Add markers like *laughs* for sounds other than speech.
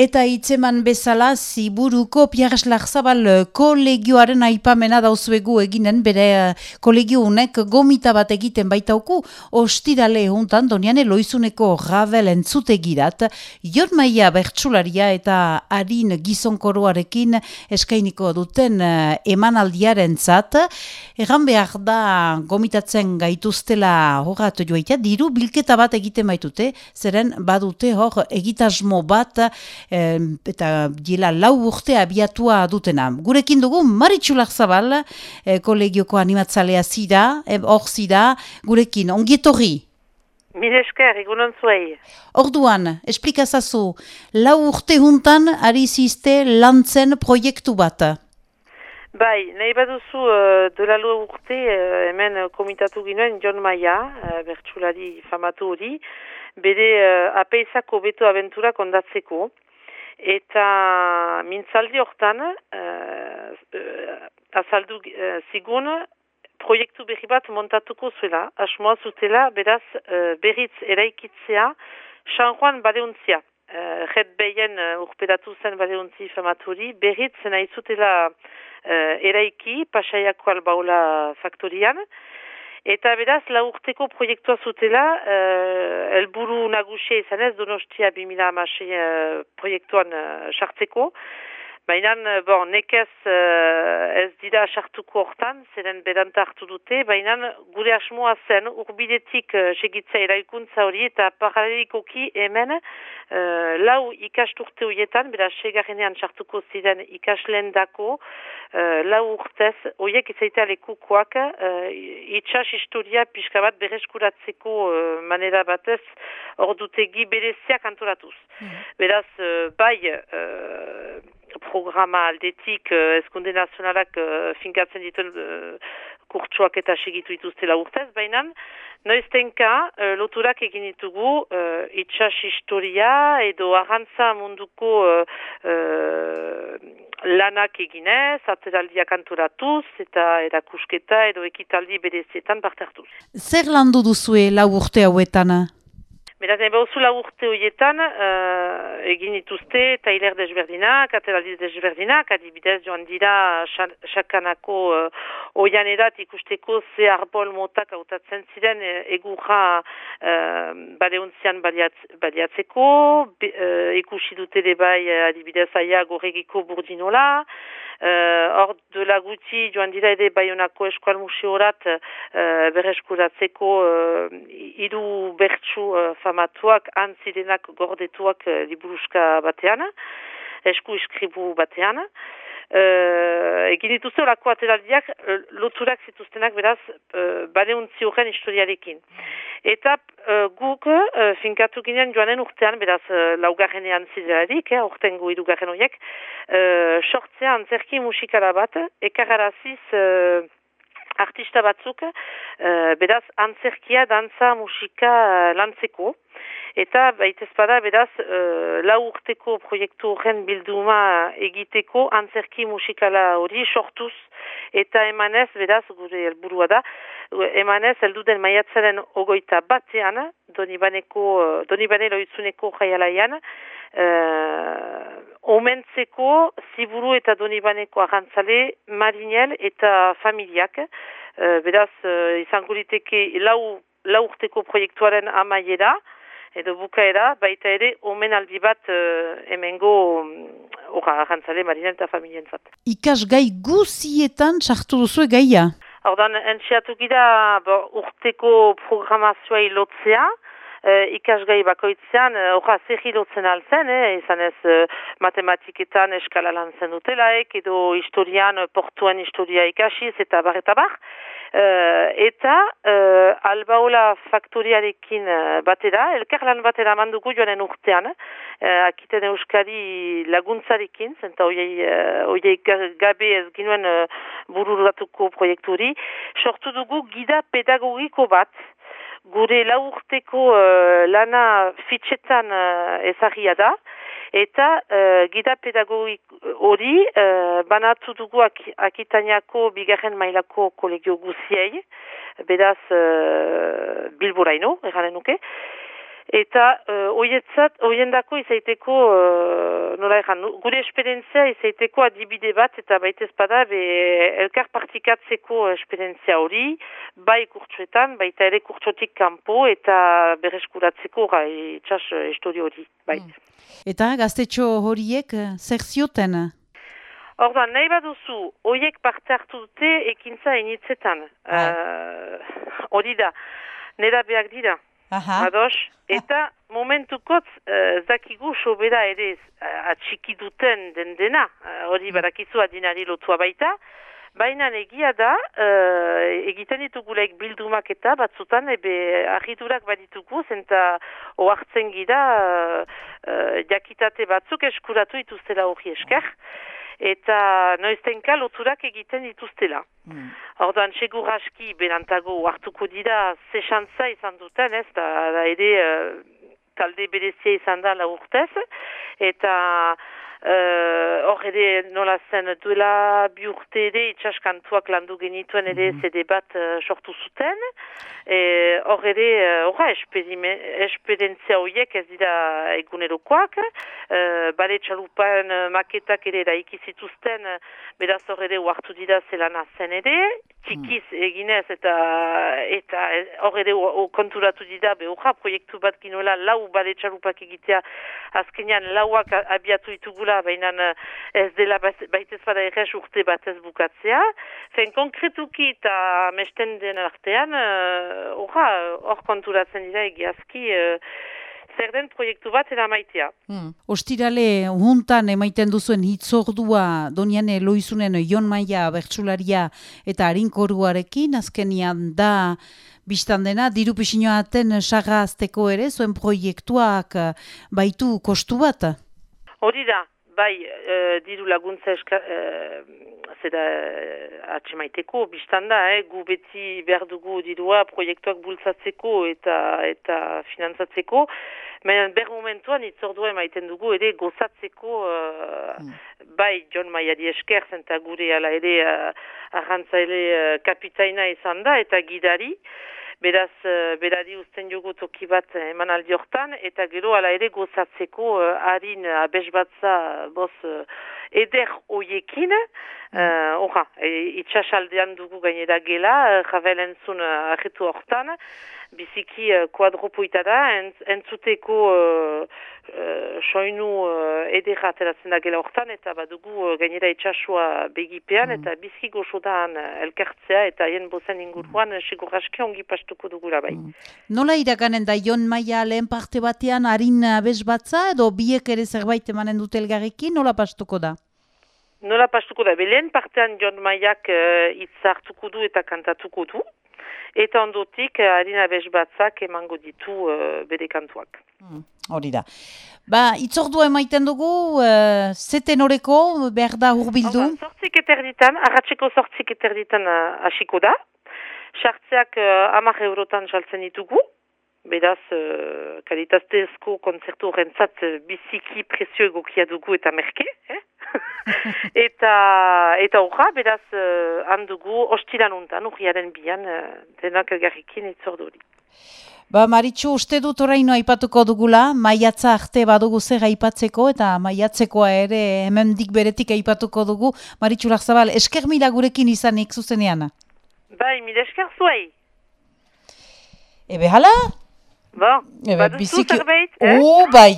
Eta hitzeman bezala, ziburuko Piares Larzabal eh, kolegioaren aipamena dauzuegu eginen, bere eh, kolegio unek gomita bat egiten baitauku, ostirale hontan donian eloizuneko ravel entzutegirat, Jon Maia bertsularia eta harin gizonkoroarekin eskainiko duten eh, emanaldiaren zat, erran behar da gomitatzen gaituztela horat joaitea, diru bilketa bat egiten baitute, zeren badute hor egitasmo bat, eta gila lau urte abiatua dutena. Gurekin dugu Maritxulak Zabal, e, kolegioko animatzalea zida, e, hor zida, gurekin, ongietorri? Mire esker, egunon zuei. Orduan, esplikazazu, lau urte juntan ari ziste lantzen proiektu bat? Bai, nahi baduzu uh, dola urte uh, hemen komitatu ginoen John Maia, uh, bertsulari famatu hori, bere uh, apeizako beto aventura kondatzeko eta mintzaldi hortan uh, azaldu uh, zigun proiektu berri bat montatuko zuela, asmoa zutela beraz uh, berriz eraikitzea San Juan Baleuntzia. Uh, Red Beyen uh, urpedatu zen Baleuntzi famaturi, berriz nahi zutela uh, eraiki pasaiako albaula faktorian, Eta beraz, la urteko proiektua zutela, uh, elburu nagusia izan ez, donostia 2000 amasei uh, proiektuan uh, sartzeko. Baina, bon, nekez uh, ez dira sartuko hortan, zeren bedanta hartu dute, baina gure asmoa zen, urbidetik uh, segitzea eraikuntza hori eta paralelikoki hemen uh, lau ikasturte horietan, beraz, segarrenean sartuko ziren ikasleen dako, uh, lau urtez, horiek izaitea lekukoak, uh, itxas historia pixka bat bereskuratzeko uh, manera batez, ordutegi bereziak antoratuz. Mm Beraz, uh, bai, uh, programa aldetik uh, eskunde nazionalak uh, finkatzen dituen uh, kurtsuak eta segitu dituztela urtez, baina noiztenka uh, loturak egin ditugu uh, itxas historia edo arrantza munduko lanak eginez, atzeraldiak anturatuz eta erakusketa edo ekitaldi berezietan parte hartuz. Zer landu duzue lau urte hauetan? Beraz, nahi bauzula urte horietan, uh, egin ituzte, tailer desberdinak, ateraldiz desberdinak, adibidez joan dira sakanako uh, oian edat ikusteko ze arbol motak autatzen ziren uh, egurra uh, badeuntzian baliatzeko, uh, ikusi dute bai adibidez aia gorregiko burdinola, Eh, hor uh, de la guti joan dira ere Bayonako Eskual Museorat uh, bereskuratzeko uh, iru bertsu uh, famatuak antzirenak gordetuak uh, liburuska batean, esku iskribu batean. Uh, egin dituzu lako ateraldiak uh, loturak zituztenak beraz uh, badeuntzi horren historiarekin. Eta uh, guk uh, finkatu ginen joanen urtean, beraz uh, laugarrenean zidelarik, eh, urten gu idugarren horiek, uh, sortzea antzerki musikala bat, ekararaziz uh, artista batzuk, uh, beraz antzerkia, dantza, musika lantzeko, Eta baitez bada beraz uh, lau urteko proiektu horren bilduma egiteko antzerki musikala hori sortuz. Eta emanez beraz gure helburua da emanez elduden maiatzaren ogoita batean donibaneko donibane loitzuneko jaialaian uh, omentzeko ziburu eta donibaneko agantzale marinel eta familiak. Uh, beraz uh, izango liteke lau, lau urteko proiektuaren amaiera edo bukaera, baita ere, omen aldi bat uh, emengo horra mm, ahantzale marinen eta familien zat. Ikas gai guzietan sartu duzu gaia? Hordan, entxeatu gira urteko programazioa ilotzea, uh, ikasgai bakoitzean, horra uh, zer lotzen altzen, eh, izan ez uh, matematiketan eskala lan zen dutelaek, edo historian, portuen historia ikasiz, eta bar, eta bar. Uh, eta uh, albaola faktoriarekin batera, elkar lan batera mandugu joanen urtean, uh, akiten euskari laguntzarekin, zenta oiei, uh, gabe ez ginuen bururatuko proiekturi, sortu dugu gida pedagogiko bat, gure laurteko uh, lana fitxetan uh, ezagia da, eta uh, gida pedagogik hori uh, banatu dugu ak akitaniako bigarren mailako kolegio guziei, bedaz uh, bilboraino, erranen nuke, Eta hoietzat, uh, hoiendako izaiteko, uh, nola erran, gure esperientzia izaiteko adibide bat eta baita ezpada be elkar partikatzeko esperientzia hori, bai kurtsuetan, baita ere kurtsotik kanpo eta bereskuratzeko gai itxas histori hori, bai. Mm. Eta gaztetxo horiek zer zioten? Orduan, nahi baduzu, hoiek parte hartu dute ekintza initzetan. Hori uh, da, nera behar dira. Aha. Ados, eta momentukotz uh, zakigu sobera ere uh, atxiki duten den dena, hori uh, barakizu adinari lotua baita, baina egia da, uh, egiten ditugulaik bildumak eta batzutan ebe argidurak baditugu, zenta oartzen gira uh, uh, jakitate batzuk eskuratu ituztela hori esker eta noiztenka loturak egiten dituztela. Mm. Ordan, segur aski berantago hartuko dira zesantza izan duten, ez, da, da ere uh, talde berezia izan da la urtez, eta hor ere nola zen duela bi urte ere itxaskantuak landu genituen ere mm -hmm. zede bat uh, sortu zuten. Hor ere horra esperientzia horiek ez dira egunerokoak. Uh, bale txalupan uh, maketak ere da ikizituzten uh, beraz hor ere huartu dira zelana zen ere. Txikiz mm. eginez eta eta hor ere konturatu dira be proiektu bat ginoela lau bale txalupak egitea azkenean lauak abiatu itugula dela, baina ez dela baitez bada errez urte bat ez bukatzea. Fen konkretuki eta mesten den artean, hor uh, konturatzen dira egiazki, uh, zer den proiektu bat eda maitea. Hmm. Ostirale, juntan emaiten duzuen hitzordua doniane loizunen Jon Maia bertsularia eta harinkoruarekin, azkenian da biztan dena, diru pisinoaten saga azteko ere, zuen proiektuak baitu kostu bat? Hori da, bai, e, diru laguntza eska, e, zera atxemaiteko, biztan da, eh, gu beti behar dugu dirua proiektuak bultzatzeko eta eta finantzatzeko, baina ber momentuan itzordua emaiten dugu ere gozatzeko uh, bai John Maiari esker zenta gure ala ere uh, arrantzaile uh, kapitaina izan da eta gidari, Beraz, uh, berari usten jogu toki bat eman aldi hortan, eta gero ala ere gozatzeko uh, harin abesbatza boz uh, eder oiekin, uh, e, itxasaldean dugu gainera gela, uh, javel entzun uh, ahitu hortan, biziki uh, kuadropoita da, entzuteko uh, uh, soinu uh, edera ateratzen da gela hortan, eta badugu uh, gainera itxasua begipean, mm. eta biziki goxodan uh, elkartzea, eta hien bozen inguruan, mm. segur aski ongi pastuko dugu bai. Mm. Nola iraganen da, Jon Maia lehen parte batean harin abes batza, edo biek ere zerbait emanen dute elgarrekin, nola pastuko da? Nola pastuko da, belen partean Jon Maiak uh, du eta kantatuko du, eta ondotik harina bez batzak emango ditu uh, bere kantuak. Hmm, hori da. Ba, itzordu emaiten dugu, uh, zeten horreko, behar da hurbildu? Zortzik eterditan, arratseko zortzik eterditan hasiko da. Sartzeak uh, amak eurotan saltzen ditugu. Beraz, uh, kalitaztezko konzertu horrentzat biziki prezio egokia dugu eta merke. Eh? *laughs* eta eta horra, beraz, uh, handugu, ostilan untan, urriaren bian, uh, denak elgarrikin itzorduri. Ba, Maritxu, uste dut oraino aipatuko dugula, maiatza arte badugu zer aipatzeko, eta maiatzekoa ere hemendik beretik aipatuko dugu. Maritxu Larzabal, esker mila gurekin izanik zuzenean? Bai, mila esker zuai. Ebe hala? Ba, Ebe, baduzu zerbait, eh? Oh, bai.